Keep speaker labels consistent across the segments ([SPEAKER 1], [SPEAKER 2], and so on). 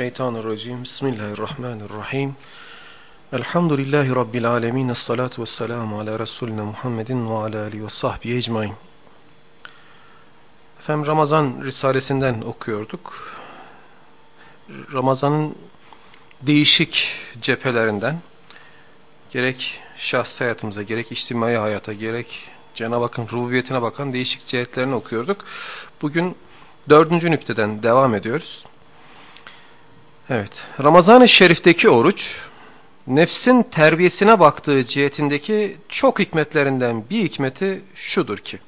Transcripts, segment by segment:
[SPEAKER 1] mineşşeytanirracim. Bismillahirrahmanirrahim. Elhamdülillahi rabbil alamin. Essalatu vesselamu ala resulina Muhammedin ve ala alihi ve sahbihi ecmaîn. Efendim Ramazan risalesinden okuyorduk. Ramazan'ın değişik cephelerinden gerek şahsi hayatımıza, gerek içtimai hayata, gerek Cenab-ı Hakk'ın rububiyetine bakan değişik cihetlerini okuyorduk. Bugün dördüncü nükteden devam ediyoruz. Evet, Ramazan-ı Şerif'teki oruç, nefsin terbiyesine baktığı cihetindeki çok hikmetlerinden bir hikmeti şudur ki,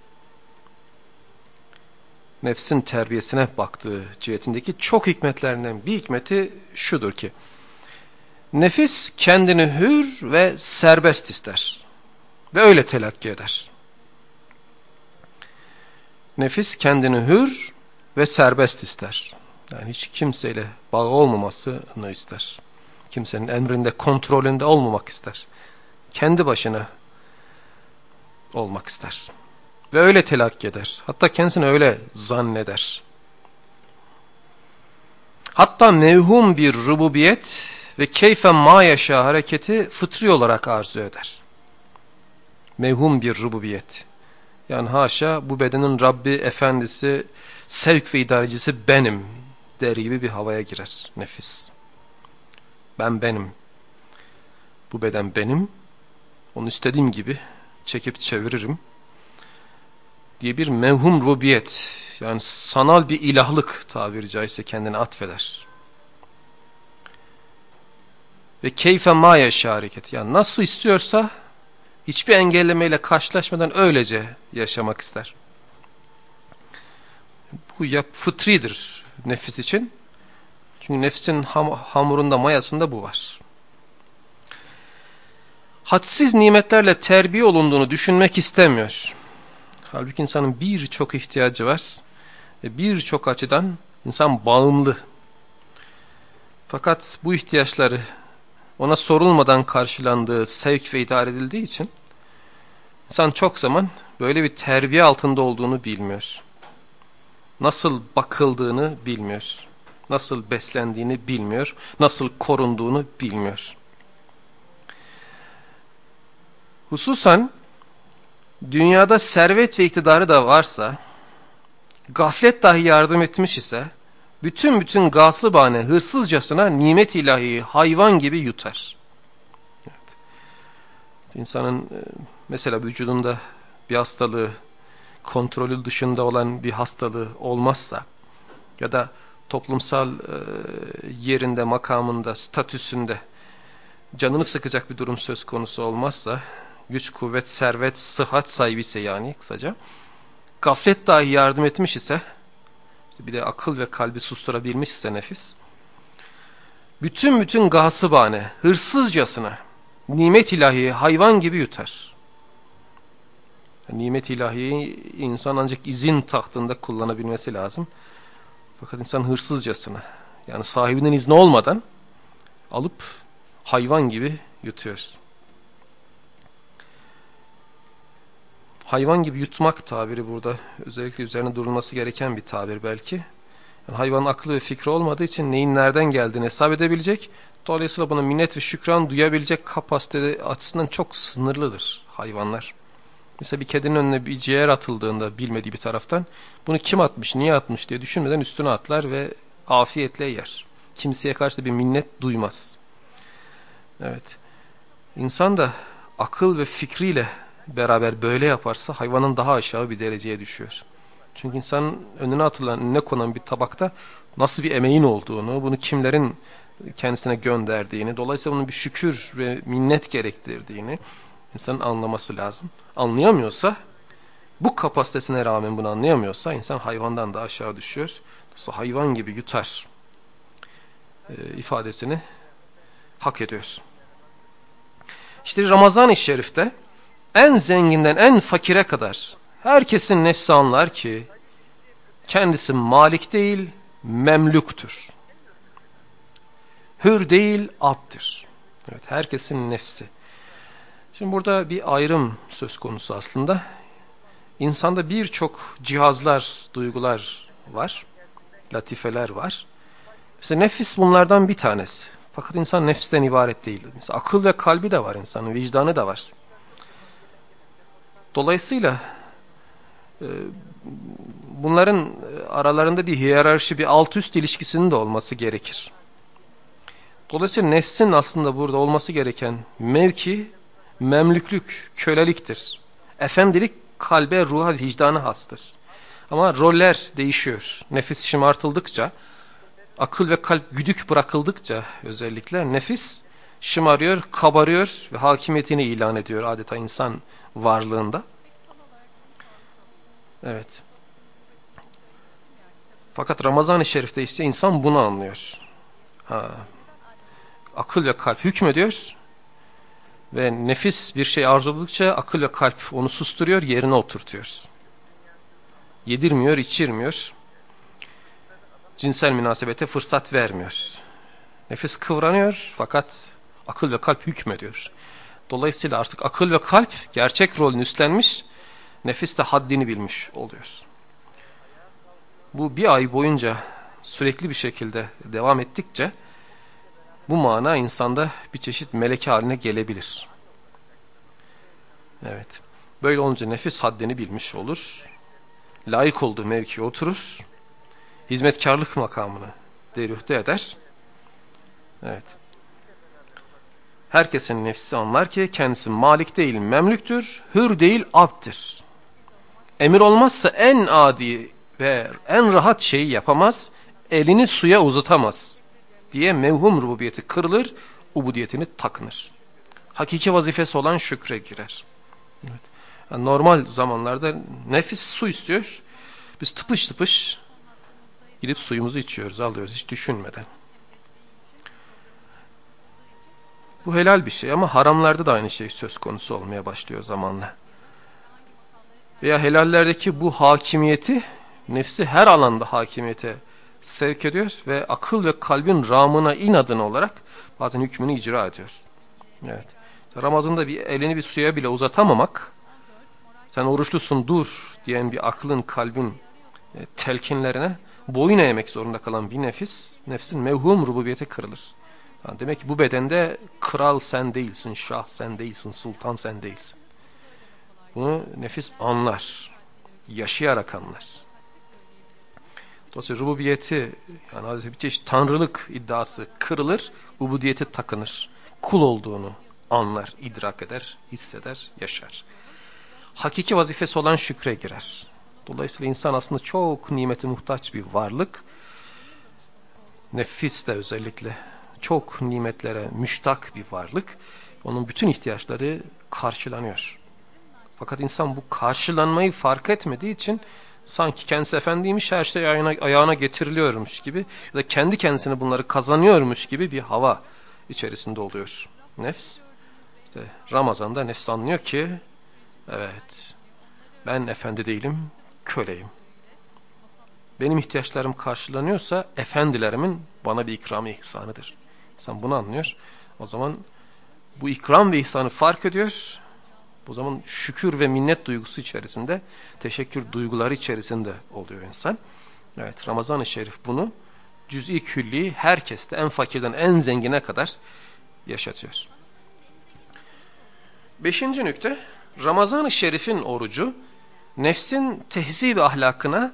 [SPEAKER 1] nefsin terbiyesine baktığı cihetindeki çok hikmetlerinden bir hikmeti şudur ki, nefis kendini hür ve serbest ister ve öyle telakki eder. Nefis kendini hür ve serbest ister. Yani hiç kimseyle bağı olmamasını ister. Kimsenin emrinde, kontrolünde olmamak ister. Kendi başına olmak ister. Ve öyle telakki eder. Hatta kendisini öyle zanneder. Hatta mevhum bir rububiyet ve keyfen ma yaşa hareketi fıtri olarak arzu eder. Mevhum bir rububiyet. Yani haşa bu bedenin Rabbi, efendisi, sevk ve idarecisi benim der gibi bir havaya girer nefis. Ben benim. Bu beden benim. Onu istediğim gibi çekip çeviririm. Diye bir mevhum rubiyet yani sanal bir ilahlık tabiri caizse kendine atfeder. Ve keyfe ma yaşa. Yani nasıl istiyorsa hiçbir engellemeyle karşılaşmadan öylece yaşamak ister. Bu yap fıtridir nefis için. Çünkü nefsin ham hamurunda mayasında bu var. Hadsiz nimetlerle terbiye olunduğunu düşünmek istemiyor. Halbuki insanın birçok ihtiyacı var. Ve birçok açıdan insan bağımlı. Fakat bu ihtiyaçları ona sorulmadan karşılandığı, sevk ve idare edildiği için insan çok zaman böyle bir terbiye altında olduğunu bilmiyor nasıl bakıldığını bilmiyor. Nasıl beslendiğini bilmiyor. Nasıl korunduğunu bilmiyor. Hususan dünyada servet ve iktidarı da varsa, gaflet dahi yardım etmiş ise, bütün bütün gasıbane hırsızcasına nimet ilahiyi hayvan gibi yutar. Evet. İnsanın e, mesela vücudunda bir hastalığı kontrolü dışında olan bir hastalığı olmazsa ya da toplumsal e, yerinde, makamında, statüsünde canını sıkacak bir durum söz konusu olmazsa, güç, kuvvet, servet, sıhhat sahibi ise yani kısaca, gaflet dahi yardım etmiş ise, bir de akıl ve kalbi susturabilmiş ise nefis, bütün bütün gasıbane, hırsızcasına, nimet ilahi hayvan gibi yutar nimet ilahiyi insan ancak izin tahtında kullanabilmesi lazım. Fakat insan hırsızcasına yani sahibinin izni olmadan alıp hayvan gibi yutuyoruz. Hayvan gibi yutmak tabiri burada özellikle üzerine durulması gereken bir tabir belki. Yani hayvanın aklı ve fikri olmadığı için neyin nereden geldiğini hesap edebilecek. Dolayısıyla buna minnet ve şükran duyabilecek kapasite açısından çok sınırlıdır hayvanlar. Mesela bir kedinin önüne bir ciğer atıldığında bilmediği bir taraftan bunu kim atmış, niye atmış diye düşünmeden üstüne atlar ve afiyetle yer. Kimseye karşı da bir minnet duymaz. Evet. İnsan da akıl ve fikriyle beraber böyle yaparsa hayvanın daha aşağı bir dereceye düşüyor. Çünkü insanın önüne atılan, önüne konan bir tabakta nasıl bir emeğin olduğunu, bunu kimlerin kendisine gönderdiğini, dolayısıyla bunun bir şükür ve minnet gerektirdiğini, insanın anlaması lazım. Anlayamıyorsa bu kapasitesine rağmen bunu anlayamıyorsa insan hayvandan da aşağı düşüyor. Dolayısıyla hayvan gibi yutar e, ifadesini hak ediyor. İşte Ramazan-ı Şerif'te en zenginden en fakire kadar herkesin nefsi anlar ki kendisi malik değil memluktur. hür değil abdir. Evet, herkesin nefsi. Şimdi burada bir ayrım söz konusu aslında. İnsanda birçok cihazlar, duygular var, latifeler var. Mesela nefis bunlardan bir tanesi. Fakat insan nefisten ibaret değil. Mesela akıl ve kalbi de var insanın, vicdanı da var. Dolayısıyla e, bunların aralarında bir hiyerarşi, bir alt üst ilişkisinin de olması gerekir. Dolayısıyla nefsin aslında burada olması gereken mevki, memlüklük, köleliktir. Efendilik kalbe, ruha, vicdana hastır. Ama roller değişiyor. Nefis şımartıldıkça, akıl ve kalp güdük bırakıldıkça özellikle nefis şımarıyor, kabarıyor ve hakimiyetini ilan ediyor adeta insan varlığında. Evet. Fakat Ramazan-ı Şerif'te ise insan bunu anlıyor. Ha. Akıl ve kalp hükmediyor ve nefis bir şey arzuladıkça akıl ve kalp onu susturuyor, yerine oturtuyor. Yedirmiyor, içirmiyor. Cinsel münasebete fırsat vermiyor. Nefis kıvranıyor fakat akıl ve kalp hükmediyor. Dolayısıyla artık akıl ve kalp gerçek rolünü üstlenmiş, nefis de haddini bilmiş oluyor. Bu bir ay boyunca sürekli bir şekilde devam ettikçe bu mana insanda bir çeşit meleke haline gelebilir. Evet. Böyle olunca nefis haddini bilmiş olur. Layık olduğu mevkiye oturur. Hizmetkarlık makamını derühte eder. Evet. Herkesin nefsi anlar ki kendisi malik değil memlüktür, hür değil abdir. Emir olmazsa en adi ve en rahat şeyi yapamaz, elini suya uzatamaz diye mevhum rububiyeti kırılır, ubudiyetini takınır. Hakiki vazifesi olan şükre girer. Evet. Yani normal zamanlarda nefis su istiyor. Biz tıpış tıpış gidip suyumuzu içiyoruz, alıyoruz hiç düşünmeden. Bu helal bir şey ama haramlarda da aynı şey söz konusu olmaya başlıyor zamanla. Veya helallerdeki bu hakimiyeti nefsi her alanda hakimiyete sevk ediyor ve akıl ve kalbin ramına inadın olarak bazen hükmünü icra ediyor. Evet. Ramazan'da bir elini bir suya bile uzatamamak, sen oruçlusun dur diyen bir aklın, kalbin e, telkinlerine boyun eğmek zorunda kalan bir nefis, nefsin mevhum rububiyete kırılır. Yani demek ki bu bedende kral sen değilsin, şah sen değilsin, sultan sen değilsin. Bunu nefis anlar, yaşayarak anlar. Dolayısıyla rububiyeti yani bir çeşit tanrılık iddiası kırılır, ubudiyeti takınır. Kul olduğunu anlar, idrak eder, hisseder, yaşar. Hakiki vazifesi olan şükre girer. Dolayısıyla insan aslında çok nimeti muhtaç bir varlık. Nefis de özellikle çok nimetlere müştak bir varlık. Onun bütün ihtiyaçları karşılanıyor. Fakat insan bu karşılanmayı fark etmediği için sanki kendisi efendiymiş her şey ayağına, ayağına getiriliyormuş gibi ya da kendi kendisine bunları kazanıyormuş gibi bir hava içerisinde oluyor nefs. İşte Ramazan'da nefs anlıyor ki evet ben efendi değilim köleyim. Benim ihtiyaçlarım karşılanıyorsa efendilerimin bana bir ikramı ihsanıdır. İnsan bunu anlıyor. O zaman bu ikram ve ihsanı fark ediyor o zaman şükür ve minnet duygusu içerisinde, teşekkür duyguları içerisinde oluyor insan. Evet Ramazan-ı Şerif bunu cüz'i külli herkeste en fakirden en zengine kadar yaşatıyor. Beşinci nükte Ramazan-ı Şerif'in orucu nefsin tehzib ahlakına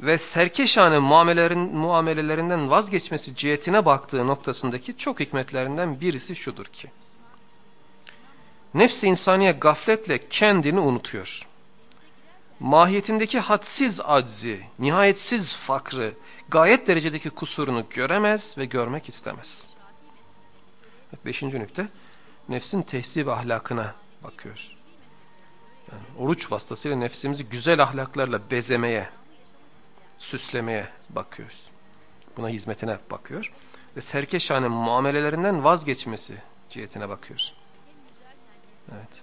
[SPEAKER 1] ve serkeşane muamelelerinden vazgeçmesi cihetine baktığı noktasındaki çok hikmetlerinden birisi şudur ki Nefs-i insaniye gafletle kendini unutuyor. Mahiyetindeki hadsiz aczi, nihayetsiz fakrı, gayet derecedeki kusurunu göremez ve görmek istemez. Evet, beşinci nükte, nefsin tehsib ahlakına bakıyor. Yani oruç vasıtasıyla nefsimizi güzel ahlaklarla bezemeye, süslemeye bakıyoruz. Buna hizmetine bakıyor. Ve serkeşhane muamelelerinden vazgeçmesi cihetine bakıyoruz. Evet.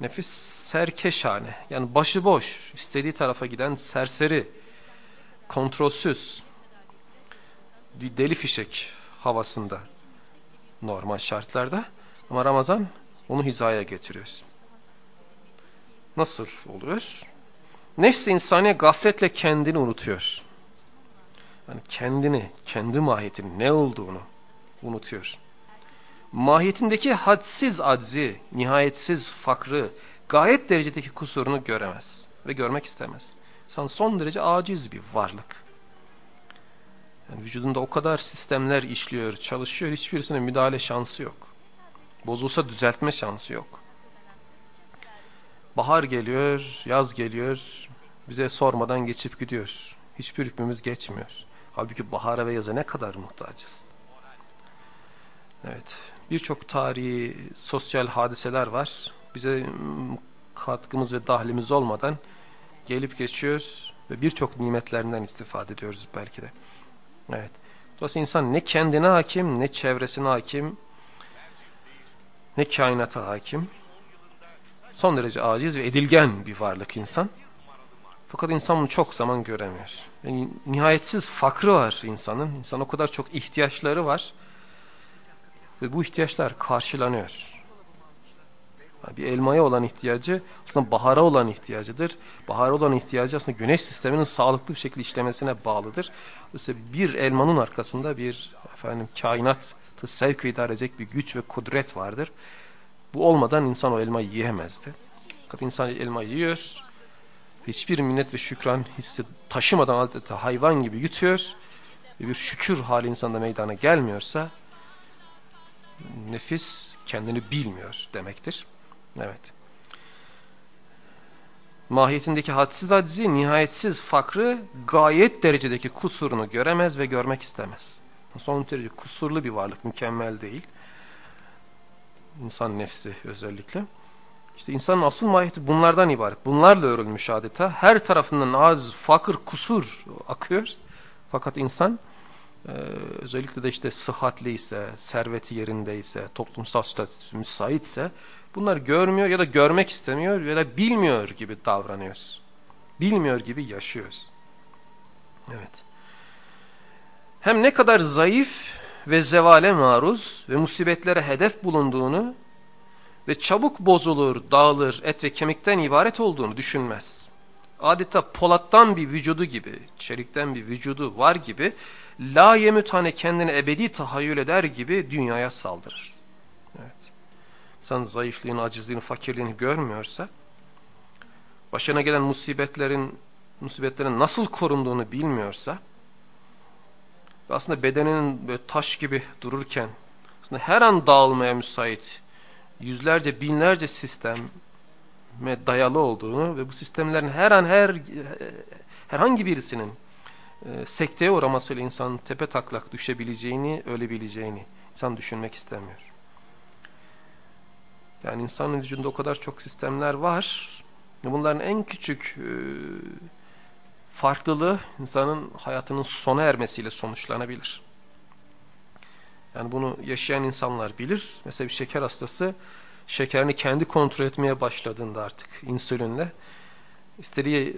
[SPEAKER 1] Nefis serkeşhane. Yani başıboş, istediği tarafa giden serseri, kontrolsüz, deli fişek havasında normal şartlarda ama Ramazan onu hizaya getiriyor. Nasıl oluyor? Nefs insaniye gafletle kendini unutuyor. Yani kendini, kendi mahiyetinin ne olduğunu unutuyor. Mahiyetindeki hadsiz aczi, nihayetsiz fakrı, gayet derecedeki kusurunu göremez ve görmek istemez. İnsan son derece aciz bir varlık. Yani vücudunda o kadar sistemler işliyor, çalışıyor, hiçbirisine müdahale şansı yok. Bozulsa düzeltme şansı yok. Bahar geliyor, yaz geliyor, bize sormadan geçip gidiyor. Hiçbir hükmümüz geçmiyor. Halbuki bahara ve yaza ne kadar muhtacız. Evet, birçok tarihi, sosyal hadiseler var. Bize katkımız ve dahlimiz olmadan gelip geçiyoruz ve birçok nimetlerinden istifade ediyoruz belki de. Evet. Dolayısıyla insan ne kendine hakim, ne çevresine hakim, ne kainata hakim. Son derece aciz ve edilgen bir varlık insan. Fakat insan bunu çok zaman göremiyor. Yani nihayetsiz fakrı var insanın. İnsan o kadar çok ihtiyaçları var. Ve bu ihtiyaçlar karşılanıyor. Bir elmaya olan ihtiyacı aslında bahara olan ihtiyacıdır. Bahara olan ihtiyacı aslında güneş sisteminin sağlıklı bir şekilde işlemesine bağlıdır. Dolayısıyla bir elmanın arkasında bir efendim kainatı sevk idare edecek bir güç ve kudret vardır. Bu olmadan insan o elmayı yiyemezdi. Fakat insan elma yiyor. Hiçbir minnet ve şükran hissi taşımadan adeta hayvan gibi yutuyor. Ve bir şükür hali insanda meydana gelmiyorsa nefis kendini bilmiyor demektir. Evet. Mahiyetindeki hadsiz acizi, nihayetsiz fakrı gayet derecedeki kusurunu göremez ve görmek istemez. Son derece kusurlu bir varlık, mükemmel değil. İnsan nefsi özellikle. İşte insanın asıl mahiyeti bunlardan ibaret. Bunlarla örülmüş adeta. Her tarafından az, fakir, kusur akıyor. Fakat insan e, özellikle de işte sıhhatli ise, serveti yerindeyse, toplumsal statüsü müsaitse bunları görmüyor ya da görmek istemiyor ya da bilmiyor gibi davranıyoruz. Bilmiyor gibi yaşıyoruz. Evet. Hem ne kadar zayıf ve zevale maruz ve musibetlere hedef bulunduğunu ve çabuk bozulur, dağılır, et ve kemikten ibaret olduğunu düşünmez. Adeta polattan bir vücudu gibi, çelikten bir vücudu var gibi, la yemütane kendini ebedi tahayyül eder gibi dünyaya saldırır. Evet. İnsan zayıflığını, acizliğini, fakirliğini görmüyorsa, başına gelen musibetlerin, musibetlerin nasıl korunduğunu bilmiyorsa, aslında bedeninin böyle taş gibi dururken, aslında her an dağılmaya müsait, yüzlerce binlerce sisteme dayalı olduğunu ve bu sistemlerin her an her herhangi birisinin e, sekteye uğramasıyla insan tepe taklak düşebileceğini, ölebileceğini insan düşünmek istemiyor. Yani insanın vücudunda o kadar çok sistemler var. Bunların en küçük e, farklılığı insanın hayatının sona ermesiyle sonuçlanabilir. Yani bunu yaşayan insanlar bilir. Mesela bir şeker hastası şekerini kendi kontrol etmeye başladığında artık insülinle istediği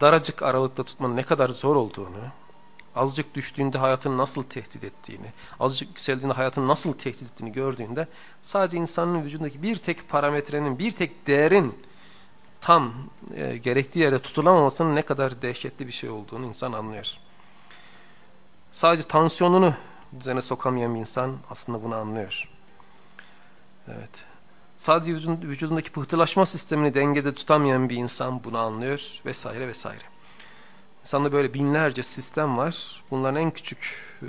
[SPEAKER 1] daracık aralıkta tutmanın ne kadar zor olduğunu, azıcık düştüğünde hayatını nasıl tehdit ettiğini, azıcık yükseldiğinde hayatını nasıl tehdit ettiğini gördüğünde sadece insanın vücudundaki bir tek parametrenin, bir tek değerin tam e, gerektiği yerde tutulamamasının ne kadar dehşetli bir şey olduğunu insan anlıyor. Sadece tansiyonunu düzene sokamayan bir insan aslında bunu anlıyor. Evet. Sadece vücudundaki pıhtılaşma sistemini dengede tutamayan bir insan bunu anlıyor vesaire vesaire. İnsanda böyle binlerce sistem var. Bunların en küçük e,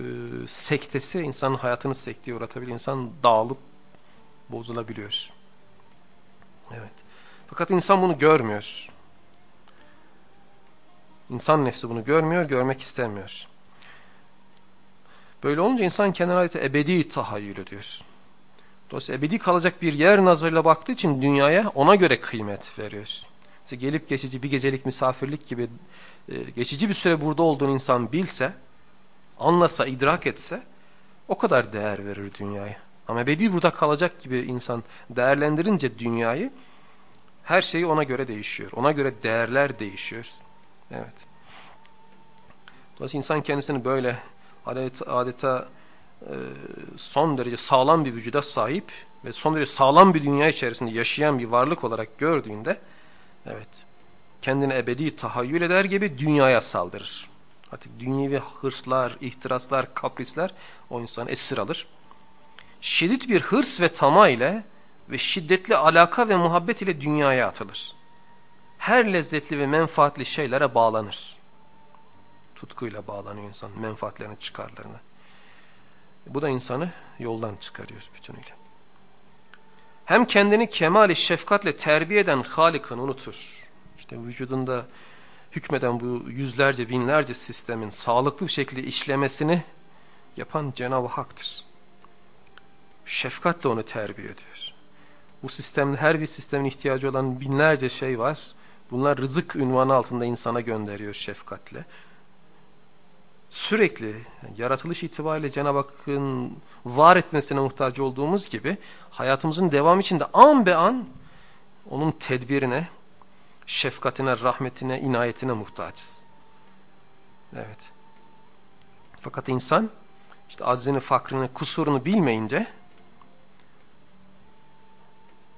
[SPEAKER 1] sektesi insanın hayatını sekteye uğratabilir. İnsan dağılıp bozulabiliyor. Evet. Fakat insan bunu görmüyor. İnsan nefsi bunu görmüyor, görmek istemiyor. Böyle olunca insan ait ebedi tahayyül ediyor. Dolayısıyla ebedi kalacak bir yer nazarıyla baktığı için dünyaya ona göre kıymet veriyor. İşte gelip geçici bir gecelik misafirlik gibi e, geçici bir süre burada olduğunu insan bilse, anlasa, idrak etse o kadar değer verir dünyaya. Ama ebedi burada kalacak gibi insan değerlendirince dünyayı her şey ona göre değişiyor. Ona göre değerler değişiyor. Evet. Dolayısıyla insan kendisini böyle adeta, adeta son derece sağlam bir vücuda sahip ve son derece sağlam bir dünya içerisinde yaşayan bir varlık olarak gördüğünde evet kendini ebedi tahayyül eder gibi dünyaya saldırır. Artık dünyevi hırslar, ihtiraslar, kaprisler o insanı esir alır. Şiddet bir hırs ve tama ile ve şiddetli alaka ve muhabbet ile dünyaya atılır. Her lezzetli ve menfaatli şeylere bağlanır. Tutkuyla bağlanıyor insan menfaatlerini, çıkarlarını. Bu da insanı yoldan çıkarıyor bütünüyle. Hem kendini kemali şefkatle terbiye eden Halik'ını unutur. İşte vücudunda hükmeden bu yüzlerce binlerce sistemin sağlıklı bir şekilde işlemesini yapan Cenab-ı Hak'tır. Şefkatle onu terbiye ediyor. Bu sistemin her bir sistemin ihtiyacı olan binlerce şey var. Bunlar rızık ünvanı altında insana gönderiyor şefkatle. Sürekli yaratılış itibariyle Cenab-ı Hakk'ın var etmesine muhtaç olduğumuz gibi hayatımızın devam içinde an be an onun tedbirine, şefkatine, rahmetine, inayetine muhtaçız. Evet. Fakat insan işte aczini, fakrını, kusurunu bilmeyince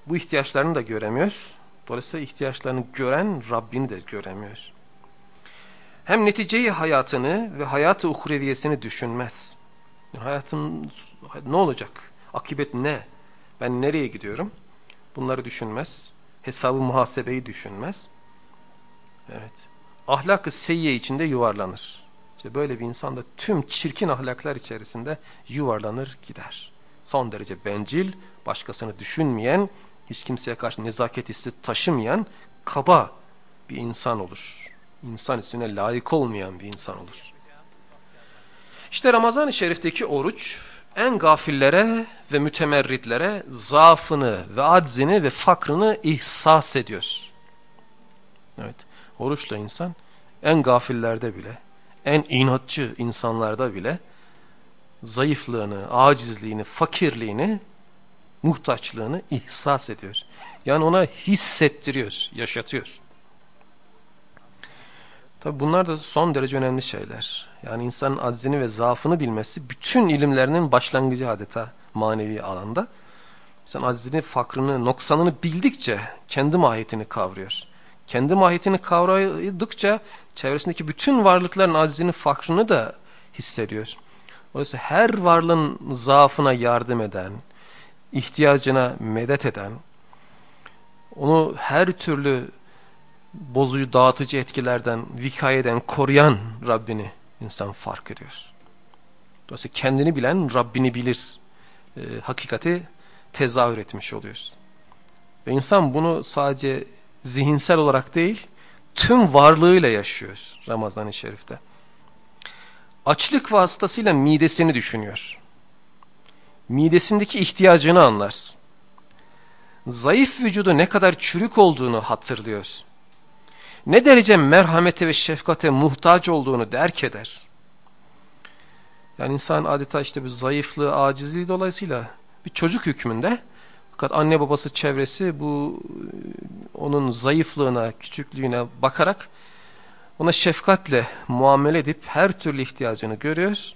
[SPEAKER 1] bu ihtiyaçlarını da göremiyoruz. Dolayısıyla ihtiyaçlarını gören Rabbini de göremiyoruz. Hem neticeyi hayatını ve hayatı uhreviyesini düşünmez. Hayatım ne olacak? Akibet ne? Ben nereye gidiyorum? Bunları düşünmez. Hesabı muhasebeyi düşünmez. Evet. Ahlakı seyyiye içinde yuvarlanır. İşte böyle bir insan da tüm çirkin ahlaklar içerisinde yuvarlanır gider. Son derece bencil, başkasını düşünmeyen, hiç kimseye karşı nezaket hissi taşımayan, kaba bir insan olur. İnsan ismine layık olmayan bir insan olur. İşte Ramazan-ı Şerif'teki oruç en gafillere ve mütemerritlere zaafını ve aczini ve fakrını ihsas ediyor. Evet, oruçla insan en gafillerde bile, en inatçı insanlarda bile zayıflığını, acizliğini, fakirliğini, muhtaçlığını ihsas ediyor. Yani ona hissettiriyor, yaşatıyor. Tabi bunlar da son derece önemli şeyler. Yani insanın aczini ve zaafını bilmesi bütün ilimlerinin başlangıcı adeta manevi alanda. İnsan aczini, fakrını, noksanını bildikçe kendi mahiyetini kavruyor. Kendi mahiyetini kavradıkça çevresindeki bütün varlıkların aczini, fakrını da hissediyor. Dolayısıyla her varlığın zaafına yardım eden, ihtiyacına medet eden, onu her türlü bozucu, dağıtıcı etkilerden, vikayeden koruyan Rabbini insan fark ediyor. Dolayısıyla kendini bilen Rabbini bilir. E, hakikati tezahür etmiş oluyoruz. Ve insan bunu sadece zihinsel olarak değil, tüm varlığıyla yaşıyor Ramazan-ı Şerif'te. Açlık vasıtasıyla midesini düşünüyor. Midesindeki ihtiyacını anlar. Zayıf vücudu ne kadar çürük olduğunu hatırlıyor ne derece merhamete ve şefkate muhtaç olduğunu derk eder. Yani insan adeta işte bir zayıflığı, acizliği dolayısıyla bir çocuk hükmünde. Fakat anne babası çevresi bu onun zayıflığına, küçüklüğüne bakarak ona şefkatle muamele edip her türlü ihtiyacını görüyor.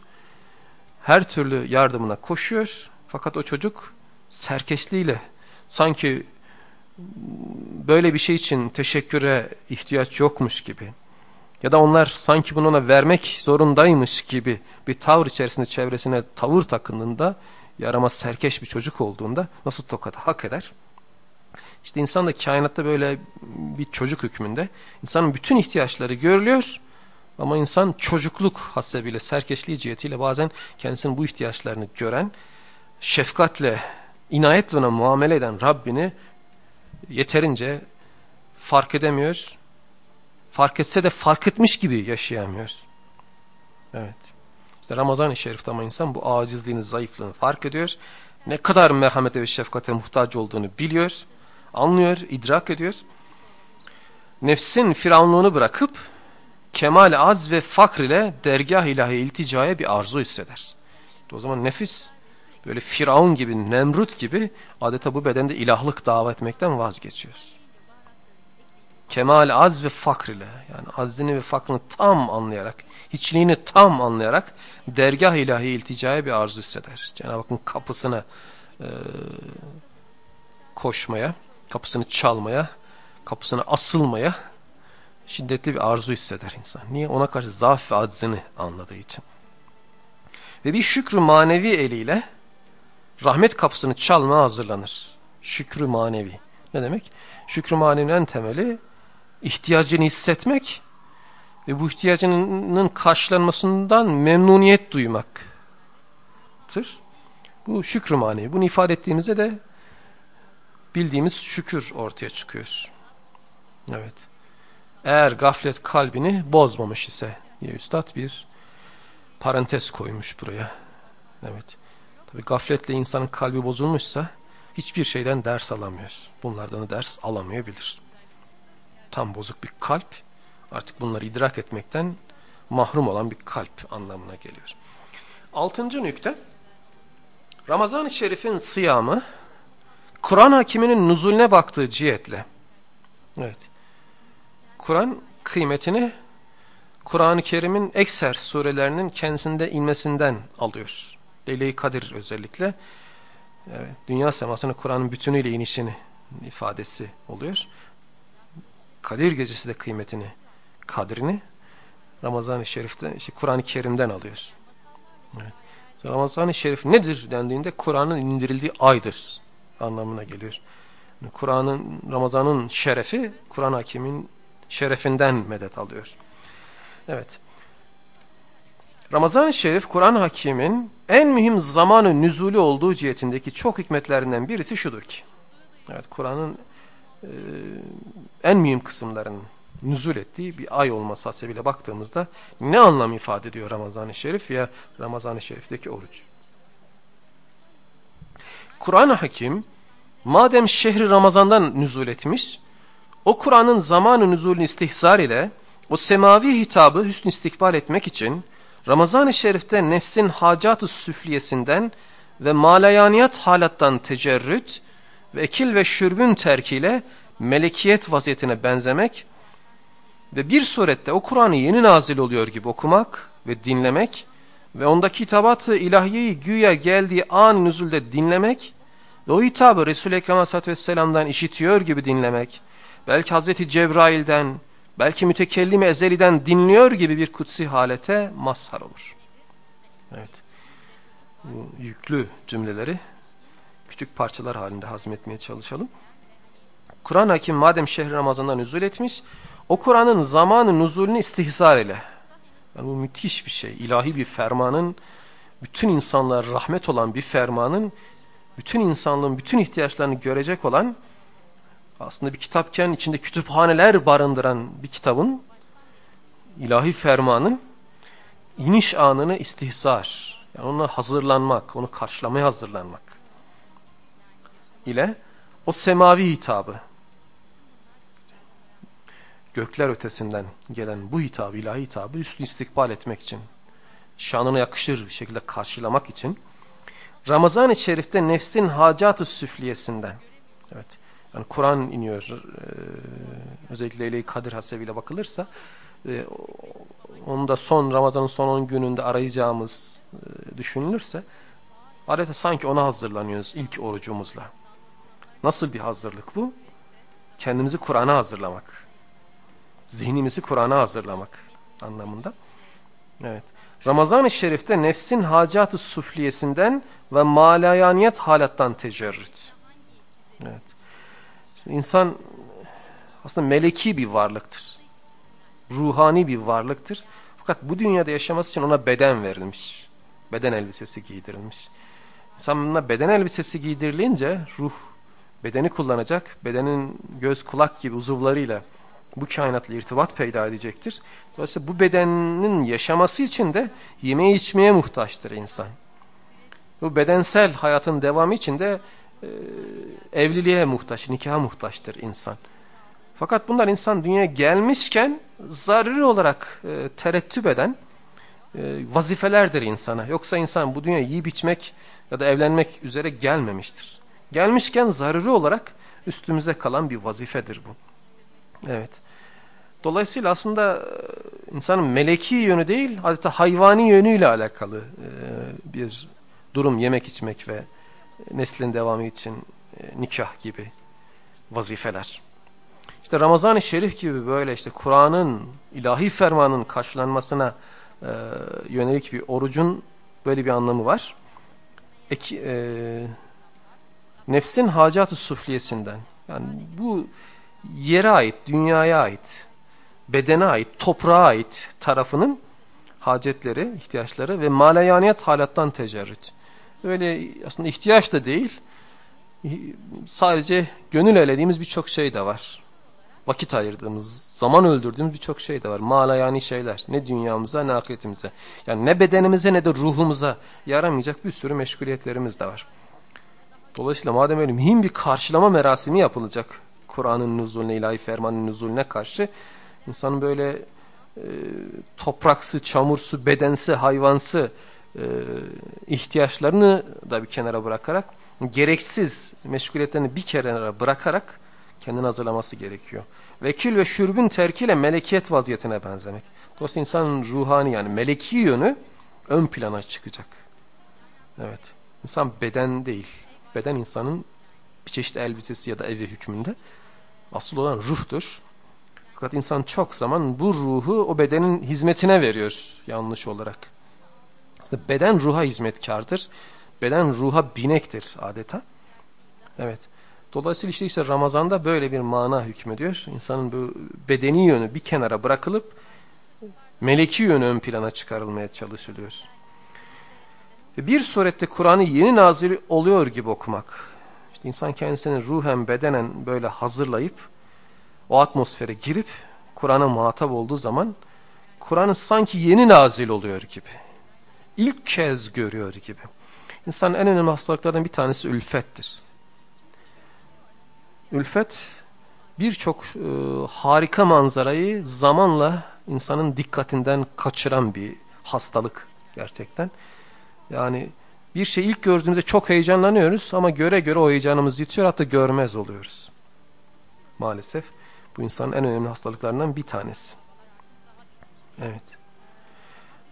[SPEAKER 1] Her türlü yardımına koşuyor. Fakat o çocuk serkeşliğiyle sanki böyle bir şey için teşekküre ihtiyaç yokmuş gibi ya da onlar sanki bunu ona vermek zorundaymış gibi bir tavır içerisinde çevresine tavır takındığında yaramaz serkeş bir çocuk olduğunda nasıl tokat hak eder? İşte insan da kainatta böyle bir çocuk hükmünde insanın bütün ihtiyaçları görülüyor ama insan çocukluk hasebiyle serkeşliği cihetiyle bazen kendisinin bu ihtiyaçlarını gören şefkatle inayetle ona muamele eden Rabbini yeterince fark edemiyor. Fark etse de fark etmiş gibi yaşayamıyor. Evet. İşte Ramazan-ı Şerif'te ama insan bu acizliğini, zayıflığını fark ediyor. Ne kadar merhamete ve şefkate muhtaç olduğunu biliyor, anlıyor, idrak ediyor. Nefsin firavunluğunu bırakıp kemal az ve fakr ile dergah ilahi ilticaya bir arzu hisseder. O zaman nefis böyle Firavun gibi, Nemrut gibi adeta bu bedende ilahlık davet etmekten vazgeçiyoruz. kemal az ve fakr ile yani azdini ve fakrını tam anlayarak, hiçliğini tam anlayarak dergah ilahi ilticaya bir arzu hisseder. Cenab-ı Hakk'ın kapısına e, koşmaya, kapısını çalmaya, kapısına asılmaya şiddetli bir arzu hisseder insan. Niye? Ona karşı zaaf ve aczini anladığı için. Ve bir şükrü manevi eliyle rahmet kapısını çalmaya hazırlanır. Şükrü manevi. Ne demek? Şükrü manevinin en temeli ihtiyacını hissetmek ve bu ihtiyacının karşılanmasından memnuniyet duymaktır. Bu şükrü manevi. Bunu ifade ettiğimizde de bildiğimiz şükür ortaya çıkıyor. Evet. Eğer gaflet kalbini bozmamış ise diye üstad bir parantez koymuş buraya. Evet. Tabi gafletle insanın kalbi bozulmuşsa hiçbir şeyden ders alamıyor. Bunlardan ders alamayabilir. Tam bozuk bir kalp artık bunları idrak etmekten mahrum olan bir kalp anlamına geliyor. Altıncı nükte Ramazan-ı Şerif'in sıyamı Kur'an hakiminin nuzulüne baktığı cihetle evet Kur'an kıymetini Kur'an-ı Kerim'in ekser surelerinin kendisinde inmesinden alıyor. Leyle-i Kadir özellikle. Evet, dünya semasını Kur'an'ın bütünüyle inişini ifadesi oluyor. Kadir gecesi de kıymetini, kadrini Ramazan-ı Şerif'te, işte Kur'an-ı Kerim'den alıyor. Evet. Ramazan-ı Şerif nedir dendiğinde Kur'an'ın indirildiği aydır anlamına geliyor. Kur'an'ın, Ramazan'ın şerefi Kur'an hakimin şerefinden medet alıyor. Evet. Ramazan-ı Şerif Kur'an hakimin en mühim zamanı nüzulü olduğu cihetindeki çok hikmetlerinden birisi şudur ki. Evet Kur'an'ın e, en mühim kısımlarının nüzul ettiği bir ay olması hasebiyle baktığımızda ne anlam ifade ediyor Ramazan-ı Şerif ya Ramazan-ı Şerif'teki oruç? Kur'an-ı Hakim madem şehri Ramazan'dan nüzul etmiş o Kur'an'ın zamanı nüzulünü istihzar ile o semavi hitabı hüsn istikbal etmek için Ramazan-ı Şerif'te nefsin hacat-ı süfliyesinden ve malayaniyat halattan tecerrüt ve ekil ve şürbün terkiyle melekiyet vaziyetine benzemek ve bir surette o Kur'an'ı yeni nazil oluyor gibi okumak ve dinlemek ve ondaki hitabatı ilahiyeyi güya geldiği an nüzulde dinlemek ve o hitabı Resul-i Ekrem Aleyhisselatü Vesselam'dan işitiyor gibi dinlemek. Belki Hazreti Cebrail'den, belki mütekellim ezeliden dinliyor gibi bir kutsi halete mazhar olur. Evet. Bu yüklü cümleleri küçük parçalar halinde hazmetmeye çalışalım. Kur'an hakim madem şehri Ramazan'dan nüzul etmiş, o Kur'an'ın zamanı nüzulünü istihzar ile. Yani bu müthiş bir şey. İlahi bir fermanın, bütün insanlar rahmet olan bir fermanın, bütün insanlığın bütün ihtiyaçlarını görecek olan aslında bir kitapken içinde kütüphaneler barındıran bir kitabın ilahi fermanın iniş anını istihzar yani ona hazırlanmak, onu karşılamaya hazırlanmak ile o semavi hitabı gökler ötesinden gelen bu hitabı, ilahi hitabı üstün istikbal etmek için şanına yakışır bir şekilde karşılamak için Ramazan-ı Şerif'te nefsin hacatı süfliyesinden evet yani Kur'an iniyor e, özellikle Leyle-i Kadir hasebiyle bakılırsa e, onu da son Ramazan'ın son 10 gününde arayacağımız e, düşünülürse adeta sanki ona hazırlanıyoruz ilk orucumuzla. Nasıl bir hazırlık bu? Kendimizi Kur'an'a hazırlamak. Zihnimizi Kur'an'a hazırlamak anlamında. Evet. Ramazan-ı Şerif'te nefsin hacatı sufliyesinden ve malayaniyet halattan tecerrüt. Evet. Şimdi insan aslında meleki bir varlıktır. Ruhani bir varlıktır. Fakat bu dünyada yaşaması için ona beden verilmiş. Beden elbisesi giydirilmiş. İnsanına beden elbisesi giydirilince ruh bedeni kullanacak. Bedenin göz kulak gibi uzuvlarıyla bu kainatla irtibat peyda edecektir. Dolayısıyla bu bedenin yaşaması için de yemeye içmeye muhtaçtır insan. Bu bedensel hayatın devamı için de e, evliliğe muhtaç, nikaha muhtaçtır insan. Fakat bunlar insan dünyaya gelmişken zaruri olarak e, terettüp eden e, vazifelerdir insana. Yoksa insan bu dünyaya yiyip içmek ya da evlenmek üzere gelmemiştir. Gelmişken zaruri olarak üstümüze kalan bir vazifedir bu. Evet. Dolayısıyla aslında e, insanın meleki yönü değil, adeta hayvani yönüyle alakalı e, bir durum yemek içmek ve neslin devamı için e, nikah gibi vazifeler. İşte Ramazan-ı Şerif gibi böyle işte Kur'an'ın ilahi fermanın karşılanmasına yönelik bir orucun böyle bir anlamı var. Eki, e, nefsin hacat-ı sufliyesinden yani bu yere ait, dünyaya ait bedene ait, toprağa ait tarafının hacetleri, ihtiyaçları ve malayaniyet halattan tecerrüt. Öyle aslında ihtiyaç da değil, sadece gönül elediğimiz birçok şey de var. Vakit ayırdığımız, zaman öldürdüğümüz birçok şey de var. Malayani şeyler. Ne dünyamıza ne ahiretimize. Yani ne bedenimize ne de ruhumuza yaramayacak bir sürü meşguliyetlerimiz de var. Dolayısıyla madem öyle mühim bir karşılama merasimi yapılacak Kur'an'ın nuzulüne, ilahi fermanın nuzulüne karşı İnsanın böyle e, topraksı, çamursu, bedensi, hayvansı e, ihtiyaçlarını da bir kenara bırakarak gereksiz meşguliyetlerini bir kenara bırakarak kendini hazırlaması gerekiyor. Vekil ve şürbün terkiyle melekiyet vaziyetine benzemek. Dolayısıyla insanın ruhani yani meleki yönü ön plana çıkacak. Evet. İnsan beden değil. Beden insanın bir çeşit elbisesi ya da evi hükmünde. Asıl olan ruhtur. Fakat insan çok zaman bu ruhu o bedenin hizmetine veriyor yanlış olarak. Aslında beden ruha hizmetkardır. Beden ruha binektir adeta. Evet. Dolayısıyla işte, işte Ramazan'da böyle bir mana hükmediyor. İnsanın bu bedeni yönü bir kenara bırakılıp meleki yönü ön plana çıkarılmaya çalışılıyor. Ve bir surette Kur'an'ı yeni nazil oluyor gibi okumak. İşte insan kendisini ruhen bedenen böyle hazırlayıp o atmosfere girip Kur'an'a muhatap olduğu zaman Kur'an'ı sanki yeni nazil oluyor gibi. İlk kez görüyor gibi. İnsanın en önemli hastalıklardan bir tanesi ülfettir. Ülfet birçok e, harika manzarayı zamanla insanın dikkatinden kaçıran bir hastalık gerçekten. Yani bir şey ilk gördüğümüzde çok heyecanlanıyoruz ama göre göre o heyecanımız yitiyor hatta görmez oluyoruz. Maalesef. Bu insanın en önemli hastalıklarından bir tanesi. Evet.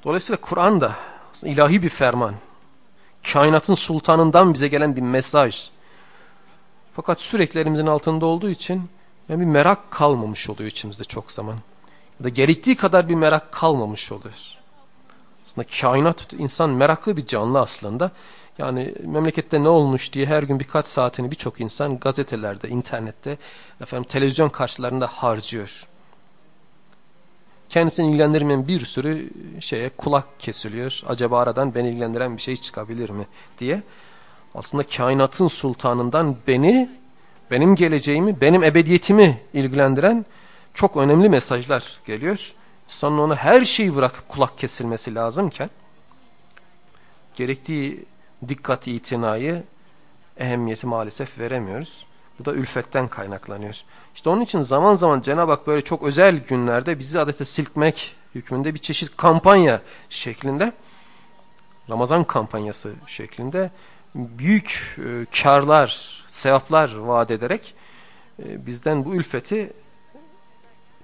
[SPEAKER 1] Dolayısıyla Kur'an da ilahi bir ferman. Kainatın sultanından bize gelen bir mesaj. Fakat sürekli elimizin altında olduğu için yani bir merak kalmamış oluyor içimizde çok zaman. Ya da gerektiği kadar bir merak kalmamış oluyor. Aslında kainat insan meraklı bir canlı aslında. Yani memlekette ne olmuş diye her gün birkaç saatini birçok insan gazetelerde, internette, efendim televizyon karşılarında harcıyor. Kendisini ilgilendirmeyen bir sürü şeye kulak kesiliyor. Acaba aradan beni ilgilendiren bir şey çıkabilir mi diye. Aslında kainatın sultanından beni, benim geleceğimi, benim ebediyetimi ilgilendiren çok önemli mesajlar geliyor. İnsanın ona her şeyi bırakıp kulak kesilmesi lazımken gerektiği dikkat itinayı, ehemmiyeti maalesef veremiyoruz. Bu da ülfetten kaynaklanıyor. İşte onun için zaman zaman Cenab-ı Hak böyle çok özel günlerde bizi adeta silkmek hükmünde bir çeşit kampanya şeklinde, Ramazan kampanyası şeklinde büyük e, karlar, sevaplar vaat ederek e, bizden bu ülfeti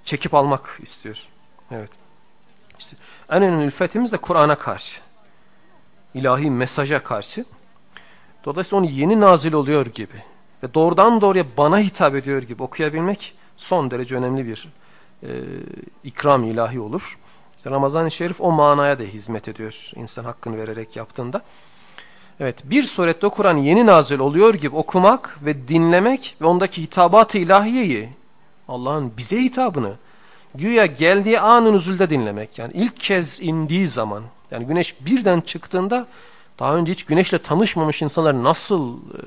[SPEAKER 1] çekip almak istiyor. Evet. İşte en önemli ülfetimiz de Kur'an'a karşı ilahi mesaja karşı. Dolayısıyla onu yeni nazil oluyor gibi ve doğrudan doğruya bana hitap ediyor gibi okuyabilmek son derece önemli bir e, ikram ilahi olur. İşte Ramazan-ı Şerif o manaya da hizmet ediyor insan hakkını vererek yaptığında. Evet bir surette Kur'an yeni nazil oluyor gibi okumak ve dinlemek ve ondaki hitabat-ı ilahiyeyi Allah'ın bize hitabını güya geldiği anın üzülde dinlemek yani ilk kez indiği zaman yani güneş birden çıktığında daha önce hiç güneşle tanışmamış insanlar nasıl e,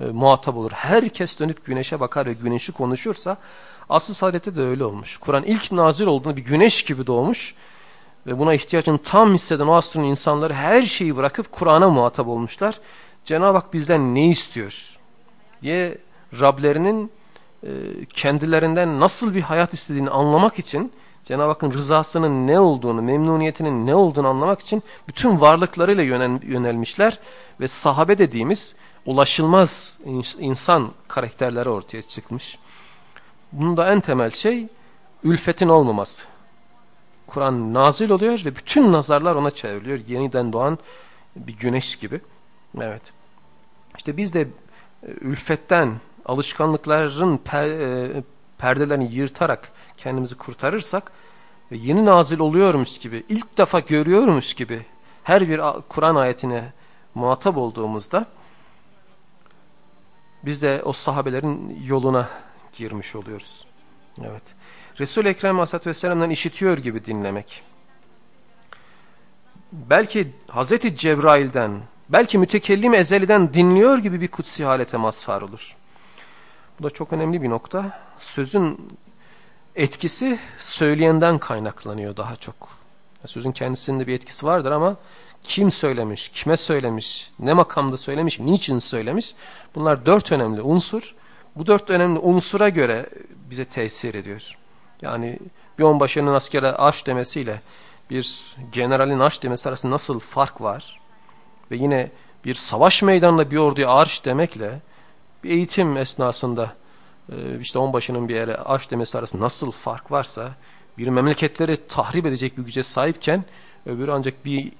[SPEAKER 1] e, muhatap olur? Herkes dönüp güneşe bakar ve güneşi konuşursa asıl saadette de öyle olmuş. Kur'an ilk nazil olduğunda bir güneş gibi doğmuş ve buna ihtiyacını tam hisseden o asrın insanları her şeyi bırakıp Kur'an'a muhatap olmuşlar. Cenab-ı Hak bizden ne istiyor diye Rablerinin e, kendilerinden nasıl bir hayat istediğini anlamak için Cenab-ı Hakk'ın rızasının ne olduğunu, memnuniyetinin ne olduğunu anlamak için bütün varlıklarıyla yönelmişler ve sahabe dediğimiz ulaşılmaz insan karakterleri ortaya çıkmış. Bunda en temel şey ülfetin olmaması. Kur'an nazil oluyor ve bütün nazarlar ona çevriliyor. Yeniden doğan bir güneş gibi. Evet. İşte biz de e, ülfetten, alışkanlıkların e, perdelerini yırtarak kendimizi kurtarırsak yeni nazil oluyormuş gibi, ilk defa görüyormuş gibi her bir Kur'an ayetine muhatap olduğumuzda biz de o sahabelerin yoluna girmiş oluyoruz. Evet. Resul-i Ekrem Aleyhisselatü Vesselam'dan işitiyor gibi dinlemek. Belki Hazreti Cebrail'den, belki mütekellim ezeliden dinliyor gibi bir kutsi halete mazhar olur. Bu da çok önemli bir nokta. Sözün etkisi söyleyenden kaynaklanıyor daha çok. Sözün kendisinde bir etkisi vardır ama kim söylemiş, kime söylemiş, ne makamda söylemiş, niçin söylemiş bunlar dört önemli unsur. Bu dört önemli unsura göre bize tesir ediyor. Yani bir onbaşının askere aş demesiyle bir generalin aş demesi arasında nasıl fark var? Ve yine bir savaş meydanında bir orduya arş demekle bir eğitim esnasında e, işte onbaşının bir yere aş demesi arasında nasıl fark varsa bir memleketleri tahrip edecek bir güce sahipken öbürü ancak bir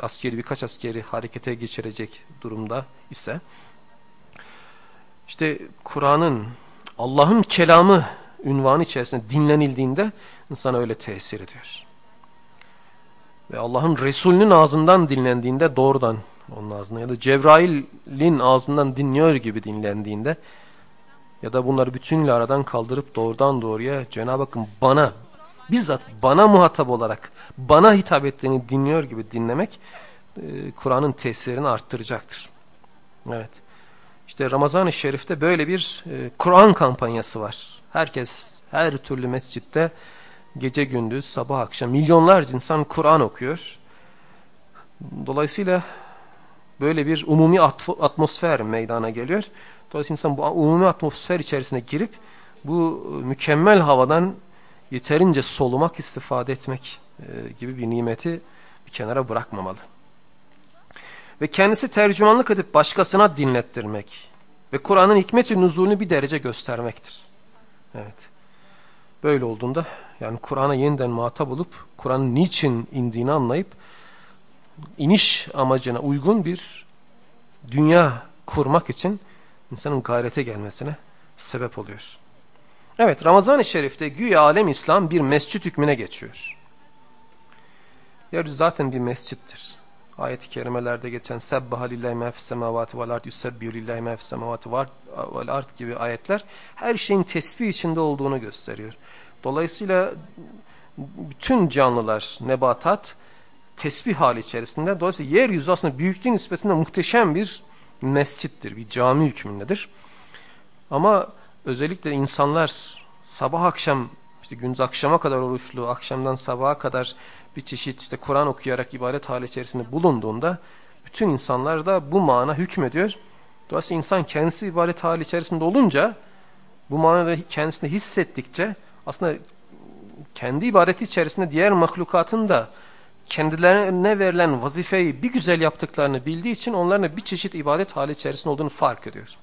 [SPEAKER 1] askeri birkaç askeri harekete geçirecek durumda ise işte Kur'an'ın Allah'ın kelamı ünvanı içerisinde dinlenildiğinde insana öyle tesir ediyor. Ve Allah'ın Resulünün ağzından dinlendiğinde doğrudan onun ağzından ya da Cebrail'in ağzından dinliyor gibi dinlendiğinde ya da bunları bütünle aradan kaldırıp doğrudan doğruya Cenab-ı Hakk'ın bana bizzat bana muhatap olarak bana hitap ettiğini dinliyor gibi dinlemek e, Kur'an'ın tesirini arttıracaktır. Evet. İşte Ramazan-ı Şerif'te böyle bir e, Kur'an kampanyası var. Herkes her türlü mescitte gece gündüz sabah akşam milyonlarca insan Kur'an okuyor. Dolayısıyla böyle bir umumi atmosfer meydana geliyor. Dolayısıyla insan bu umumi atmosfer içerisine girip bu mükemmel havadan yeterince solumak, istifade etmek e, gibi bir nimeti bir kenara bırakmamalı. Ve kendisi tercümanlık edip başkasına dinlettirmek ve Kur'an'ın hikmeti nuzulünü bir derece göstermektir. Evet. Böyle olduğunda yani Kur'an'a yeniden muhatap olup Kur'an'ın niçin indiğini anlayıp iniş amacına uygun bir dünya kurmak için insanın gayrete gelmesine sebep oluyor. Evet Ramazan-ı Şerif'te güya alem İslam bir mescit hükmüne geçiyor. Yeryüzü zaten bir mescittir. Ayet-i kerimelerde geçen sebbaha lillahi ma fis semavati vel ard yusebbihu lillahi ma semavati vel ard gibi ayetler her şeyin tesbih içinde olduğunu gösteriyor. Dolayısıyla bütün canlılar, nebatat tesbih hali içerisinde. Dolayısıyla yeryüzü aslında büyüklüğü nispetinde muhteşem bir mescittir, bir cami hükmündedir. Ama özellikle insanlar sabah akşam işte gündüz akşama kadar oruçlu, akşamdan sabaha kadar bir çeşit işte Kur'an okuyarak ibadet hali içerisinde bulunduğunda bütün insanlar da bu mana hükmediyor. Dolayısıyla insan kendisi ibadet hali içerisinde olunca bu manada kendisini hissettikçe aslında kendi ibadeti içerisinde diğer mahlukatın da kendilerine verilen vazifeyi bir güzel yaptıklarını bildiği için onların bir çeşit ibadet hali içerisinde olduğunu fark ediyor.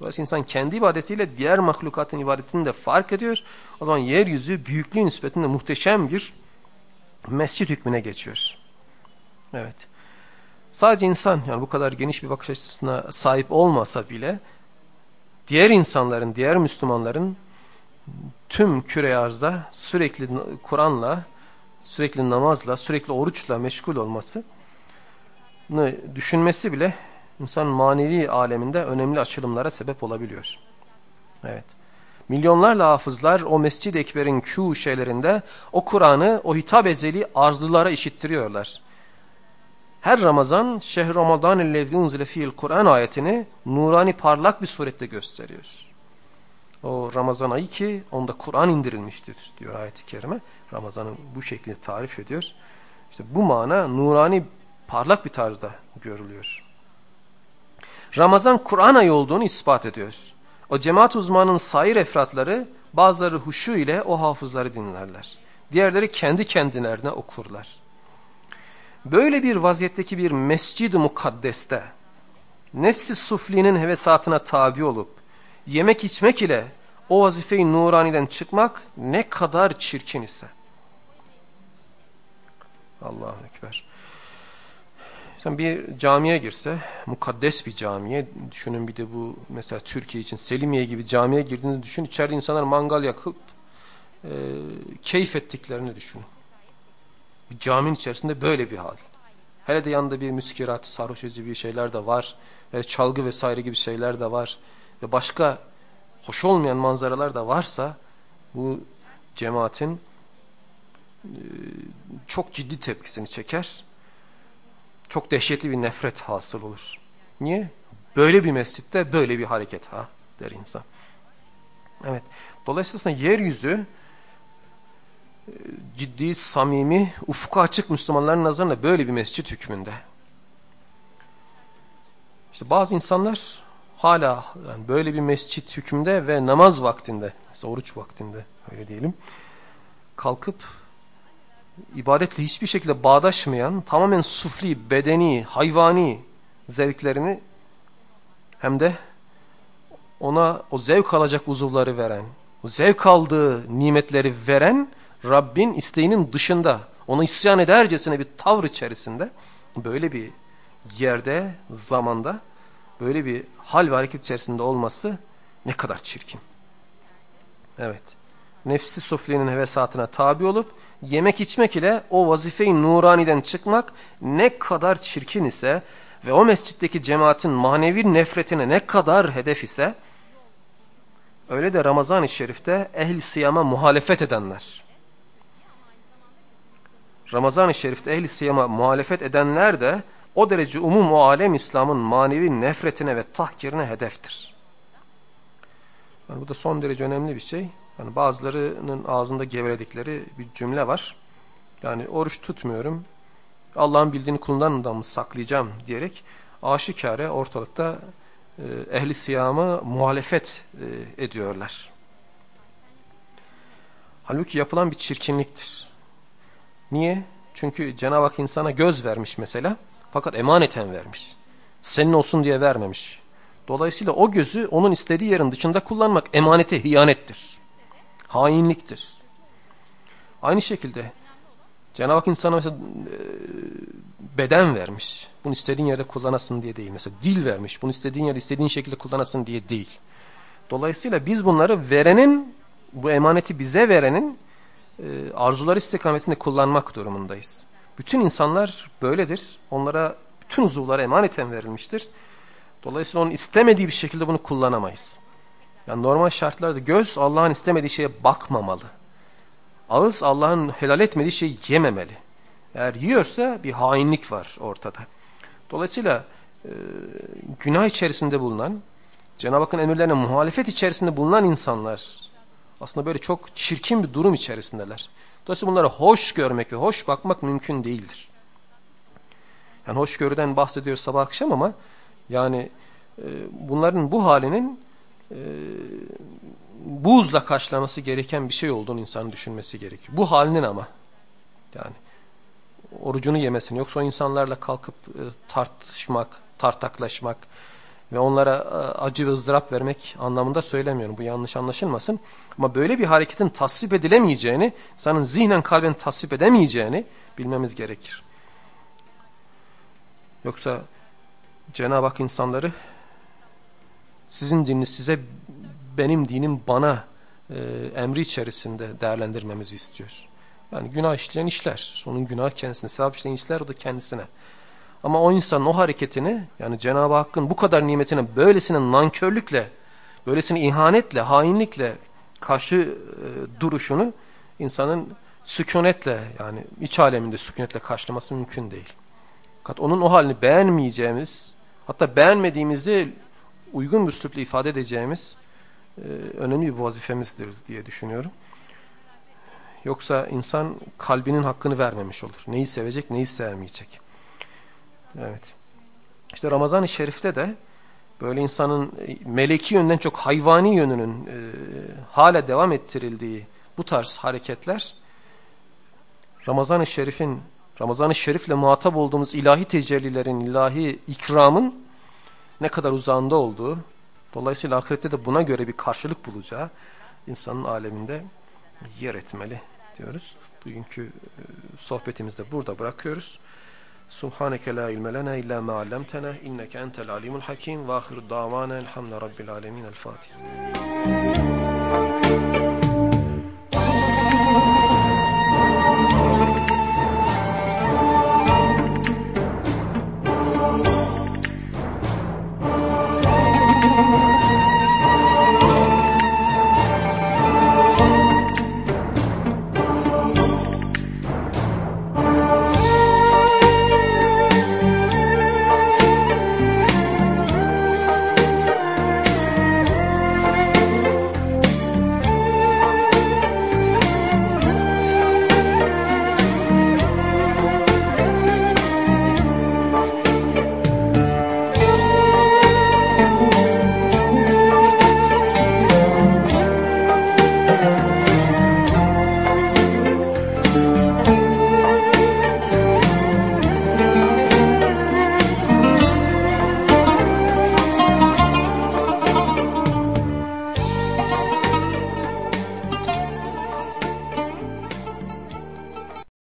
[SPEAKER 1] Dolayısıyla insan kendi ibadetiyle diğer mahlukatın ibadetini de fark ediyor. O zaman yeryüzü büyüklüğü nispetinde muhteşem bir mescit hükmüne geçiyor. Evet. Sadece insan yani bu kadar geniş bir bakış açısına sahip olmasa bile diğer insanların, diğer Müslümanların tüm küre arzda sürekli Kur'an'la, sürekli namazla, sürekli oruçla meşgul olması düşünmesi bile insan manevi aleminde önemli açılımlara sebep olabiliyor. Evet. Milyonlarla hafızlar o Mescid-i Ekber'in Q şeylerinde o Kur'an'ı o hitap ezeli arzlılara işittiriyorlar. Her Ramazan şehr Ramazan ellezî unzile fîl Kur'an ayetini nurani parlak bir surette gösteriyor. O Ramazan ayı ki onda Kur'an indirilmiştir diyor ayet-i kerime. Ramazan'ı bu şekilde tarif ediyor. İşte bu mana nurani parlak bir tarzda görülüyor. Ramazan Kur'an ayı olduğunu ispat ediyor. O cemaat uzmanının sair efratları bazıları huşu ile o hafızları dinlerler. Diğerleri kendi kendilerine okurlar. Böyle bir vaziyetteki bir mescid-i mukaddeste nefsi suflinin hevesatına tabi olup yemek içmek ile o vazifeyi nuraniden çıkmak ne kadar çirkin ise. Allahu Ekber. Sen bir camiye girse, mukaddes bir camiye, düşünün bir de bu mesela Türkiye için Selimiye gibi camiye girdiğinizi düşün, içeride insanlar mangal yakıp e, keyif ettiklerini düşünün. Bir caminin içerisinde böyle bir hal. Hele de yanında bir müskirat, sarhoş edici bir şeyler de var. Ve çalgı vesaire gibi şeyler de var. Ve başka hoş olmayan manzaralar da varsa bu cemaatin e, çok ciddi tepkisini çeker. Çok dehşetli bir nefret hasıl olur. Niye? Böyle bir mescitte böyle bir hareket ha der insan. Evet. Dolayısıyla yeryüzü e, ciddi, samimi, ufka açık Müslümanların nazarında böyle bir mescit hükmünde. İşte bazı insanlar hala yani böyle bir mescit hükmünde ve namaz vaktinde, mesela oruç vaktinde öyle diyelim, kalkıp ibadetle hiçbir şekilde bağdaşmayan, tamamen sufli, bedeni, hayvani zevklerini hem de ona o zevk alacak uzuvları veren, o zevk aldığı nimetleri veren Rabbin isteğinin dışında, ona isyan edercesine bir tavır içerisinde böyle bir yerde, zamanda böyle bir hal ve hareket içerisinde olması ne kadar çirkin. Evet. Nefsi suflenin hevesatına tabi olup yemek içmek ile o vazifeyi nuraniden çıkmak ne kadar çirkin ise ve o mescitteki cemaatin manevi nefretine ne kadar hedef ise öyle de Ramazan-ı Şerif'te ehli siyama muhalefet edenler. Ramazan-ı Şerif'te ehli siyama muhalefet edenler de o derece umum o alem İslam'ın manevi nefretine ve tahkirine hedeftir. Yani bu da son derece önemli bir şey. Yani bazılarının ağzında gevredikleri bir cümle var. Yani oruç tutmuyorum, Allah'ın bildiğini kulundan da mı saklayacağım diyerek aşikare ortalıkta e, ehli siyamı muhalefet e, ediyorlar. Halbuki yapılan bir çirkinliktir. Niye? Çünkü Cenab-ı Hak insana göz vermiş mesela. Fakat emaneten vermiş. Senin olsun diye vermemiş. Dolayısıyla o gözü onun istediği yerin dışında kullanmak emanete hiyanettir. Hainliktir. Aynı şekilde Cenab-ı Hak insana mesela e, beden vermiş. Bunu istediğin yerde kullanasın diye değil. Mesela dil vermiş. Bunu istediğin yerde istediğin şekilde kullanasın diye değil. Dolayısıyla biz bunları verenin, bu emaneti bize verenin e, arzular istikametinde kullanmak durumundayız. Bütün insanlar böyledir. Onlara bütün uzuvlar emaneten verilmiştir. Dolayısıyla onun istemediği bir şekilde bunu kullanamayız. Yani normal şartlarda göz Allah'ın istemediği şeye bakmamalı. Ağız Allah'ın helal etmediği şeyi yememeli. Eğer yiyorsa bir hainlik var ortada. Dolayısıyla e, günah içerisinde bulunan, Cenab-ı Hakk'ın emirlerine muhalefet içerisinde bulunan insanlar aslında böyle çok çirkin bir durum içerisindeler. Dolayısıyla bunları hoş görmek ve hoş bakmak mümkün değildir. Yani hoşgörüden bahsediyor sabah akşam ama yani e, bunların bu halinin e, buzla karşılaması gereken bir şey olduğunu insan düşünmesi gerekiyor. Bu halinin ama yani orucunu yemesini yoksa insanlarla kalkıp e, tartışmak, tartaklaşmak ve onlara e, acı ve ızdırap vermek anlamında söylemiyorum. Bu yanlış anlaşılmasın. Ama böyle bir hareketin tasvip edilemeyeceğini, insanın zihnen kalben tasvip edemeyeceğini bilmemiz gerekir. Yoksa Cenab-ı Hak insanları sizin dininiz size benim dinim bana e, emri içerisinde değerlendirmemizi istiyor. Yani günah işleyen işler. Onun günah kendisine. Sevap işleyen işler o da kendisine. Ama o insanın o hareketini yani Cenab-ı Hakk'ın bu kadar nimetine böylesine nankörlükle, böylesine ihanetle, hainlikle karşı e, duruşunu insanın sükunetle yani iç aleminde sükunetle karşılaması mümkün değil. Fakat onun o halini beğenmeyeceğimiz, hatta beğenmediğimizi uygun bir ifade edeceğimiz e, önemli bir vazifemizdir diye düşünüyorum. Yoksa insan kalbinin hakkını vermemiş olur. Neyi sevecek, neyi sevmeyecek. Evet. İşte Ramazan-ı Şerif'te de böyle insanın e, meleki yönden çok hayvani yönünün e, hala devam ettirildiği bu tarz hareketler Ramazan-ı Şerif'in Ramazan-ı Şerif'le muhatap olduğumuz ilahi tecellilerin, ilahi ikramın ne kadar uzağında olduğu, dolayısıyla ahirette de buna göre bir karşılık bulacağı, insanın aleminde yer etmeli diyoruz. Bugünkü e, sohbetimizi de burada bırakıyoruz. Subhaneke la ilme lena illa ma allamtena inneke entel alimul hakim ve ahir davana elhamdülillahi rabbil alemin el Fatiha.